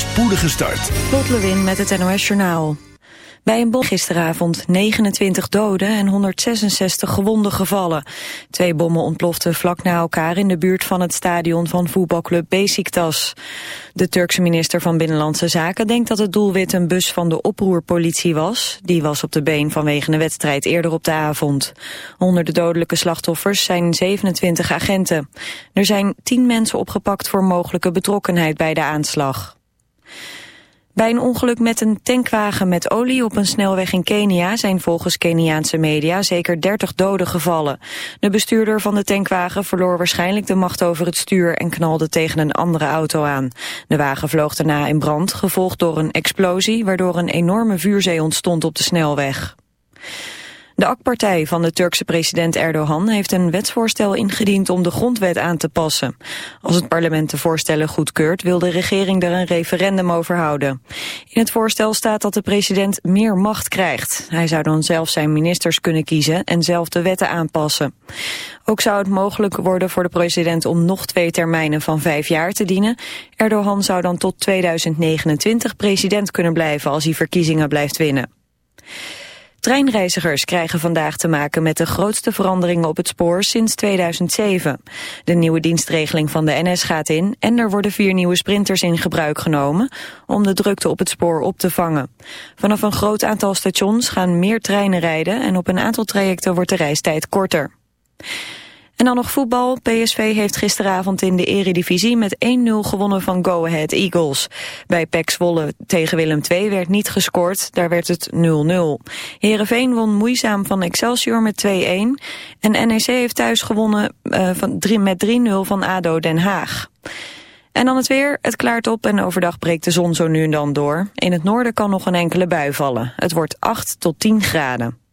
spoedige start. Lot Lewin met het NOS Journaal. Bij een bom gisteravond 29 doden en 166 gewonden gevallen. Twee bommen ontploften vlak na elkaar in de buurt van het stadion van voetbalclub Besiktas. De Turkse minister van Binnenlandse Zaken denkt dat het doelwit een bus van de oproerpolitie was. Die was op de been vanwege een wedstrijd eerder op de avond. Onder de dodelijke slachtoffers zijn 27 agenten. Er zijn 10 mensen opgepakt voor mogelijke betrokkenheid bij de aanslag. Bij een ongeluk met een tankwagen met olie op een snelweg in Kenia zijn volgens Keniaanse media zeker 30 doden gevallen. De bestuurder van de tankwagen verloor waarschijnlijk de macht over het stuur en knalde tegen een andere auto aan. De wagen vloog daarna in brand, gevolgd door een explosie waardoor een enorme vuurzee ontstond op de snelweg. De AK-partij van de Turkse president Erdogan heeft een wetsvoorstel ingediend om de grondwet aan te passen. Als het parlement de voorstellen goedkeurt, wil de regering er een referendum over houden. In het voorstel staat dat de president meer macht krijgt. Hij zou dan zelf zijn ministers kunnen kiezen en zelf de wetten aanpassen. Ook zou het mogelijk worden voor de president om nog twee termijnen van vijf jaar te dienen. Erdogan zou dan tot 2029 president kunnen blijven als hij verkiezingen blijft winnen. Treinreizigers krijgen vandaag te maken met de grootste veranderingen op het spoor sinds 2007. De nieuwe dienstregeling van de NS gaat in en er worden vier nieuwe sprinters in gebruik genomen om de drukte op het spoor op te vangen. Vanaf een groot aantal stations gaan meer treinen rijden en op een aantal trajecten wordt de reistijd korter. En dan nog voetbal. PSV heeft gisteravond in de eredivisie met 1-0 gewonnen van Go Ahead Eagles. Bij PEC Zwolle tegen Willem II werd niet gescoord, daar werd het 0-0. Heerenveen won moeizaam van Excelsior met 2-1. En NEC heeft thuis gewonnen uh, van met 3-0 van ADO Den Haag. En dan het weer. Het klaart op en overdag breekt de zon zo nu en dan door. In het noorden kan nog een enkele bui vallen. Het wordt 8 tot 10 graden.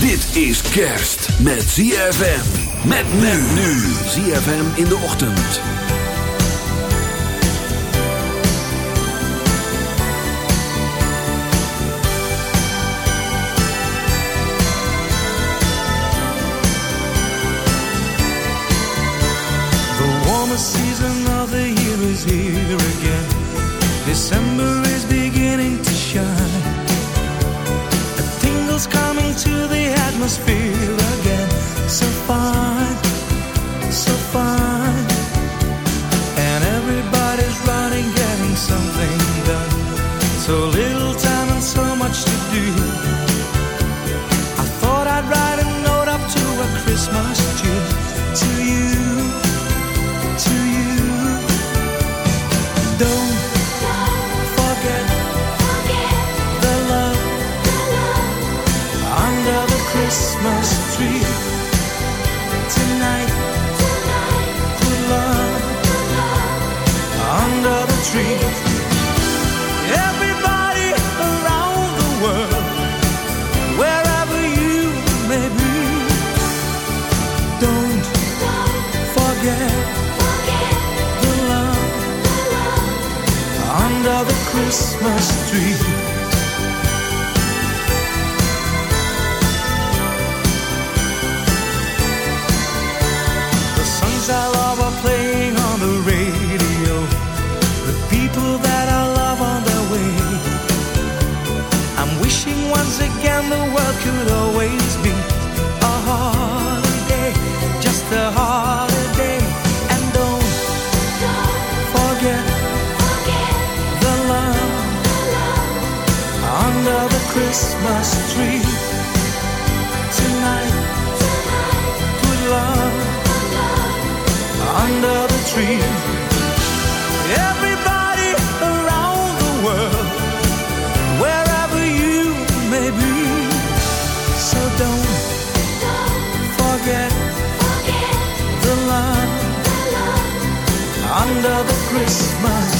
Dit is kerst met ZFM. Met men nu. ZFM in de ochtend. The warmest season of the year is here again. December Christmas.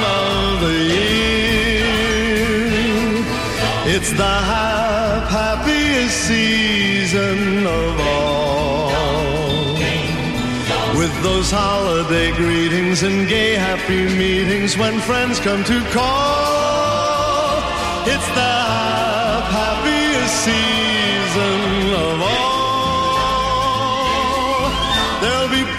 year. It's the half happiest season of all. With those holiday greetings and gay happy meetings when friends come to call. It's the half happiest season.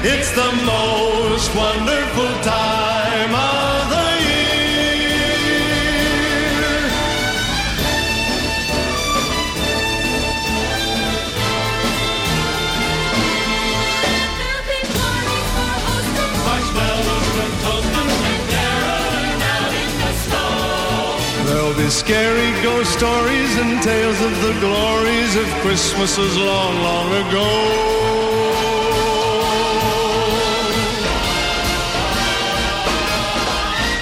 It's the most wonderful time of the year. Marshmallows and toasters and caroling out in the snow. There'll be scary ghost stories and tales of the glories of Christmases long, long ago.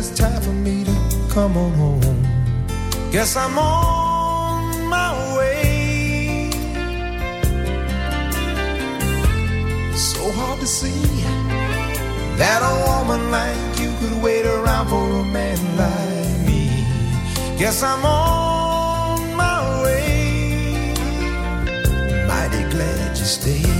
it's time for me to come on home. Guess I'm on my way. So hard to see that a woman like you could wait around for a man like me. Guess I'm on my way. Mighty glad you stayed.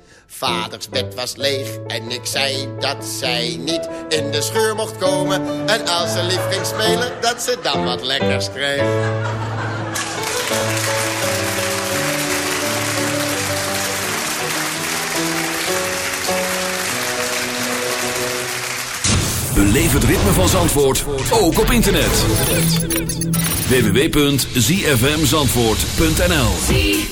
Vaders bed was leeg en ik zei dat zij niet in de scheur mocht komen. En als ze lief ging spelen, dat ze dan wat lekkers kreeg. Beleef het ritme van Zandvoort, ook op internet. www.zfmzandvoort.nl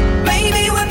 Maybe we.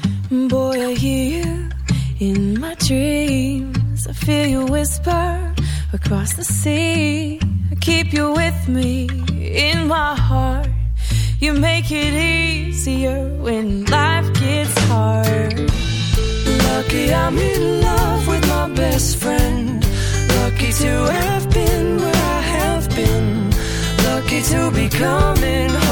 to be coming home.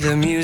The music,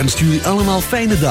3FM wenst jullie allemaal fijne dagen.